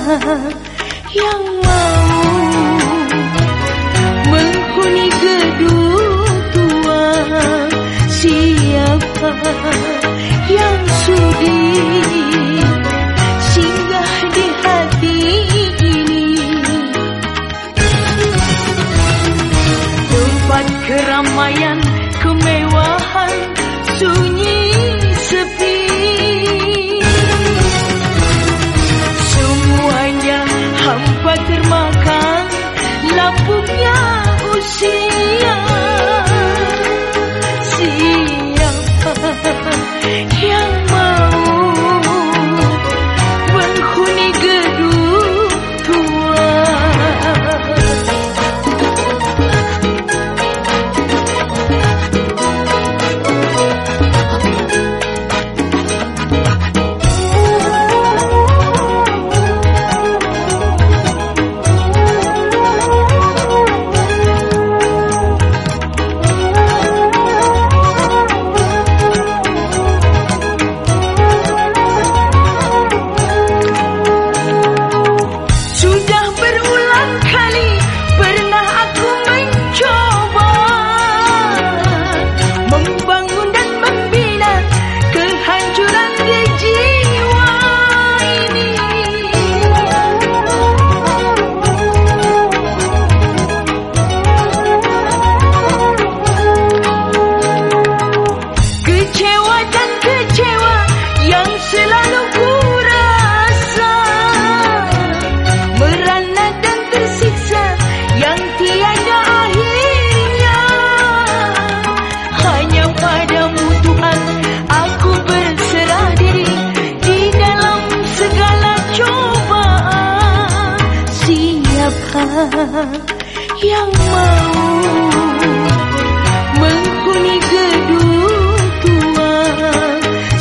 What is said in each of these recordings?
Siapa See.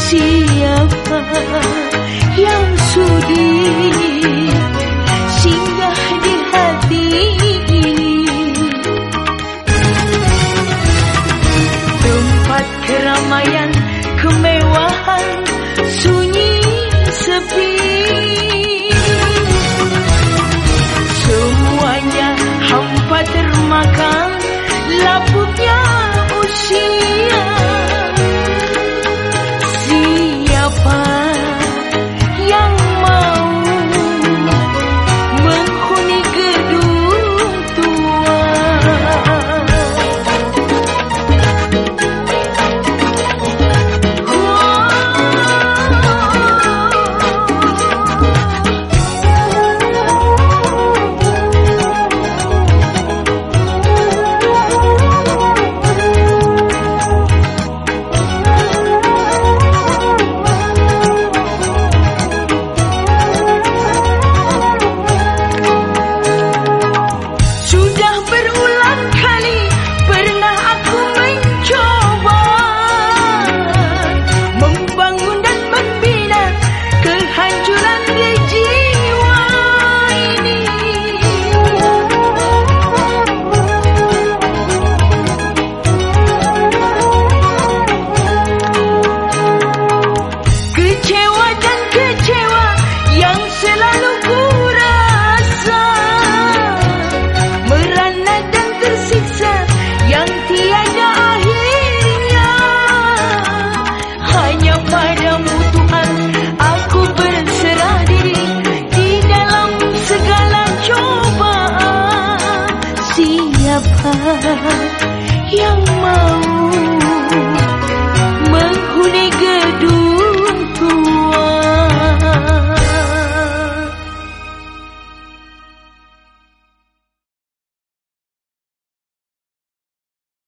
Siapa 啊